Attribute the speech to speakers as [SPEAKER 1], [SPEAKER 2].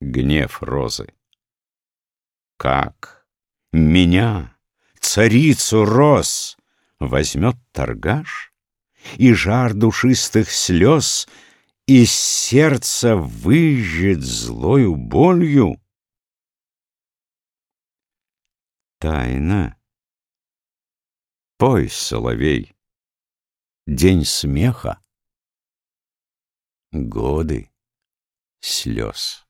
[SPEAKER 1] гнев розы. Как меня, царицу роз, возьмет торгаш, И жар душистых слез из сердца выжжет злою болью? Тайна. Пой, соловей, день смеха, годы слез.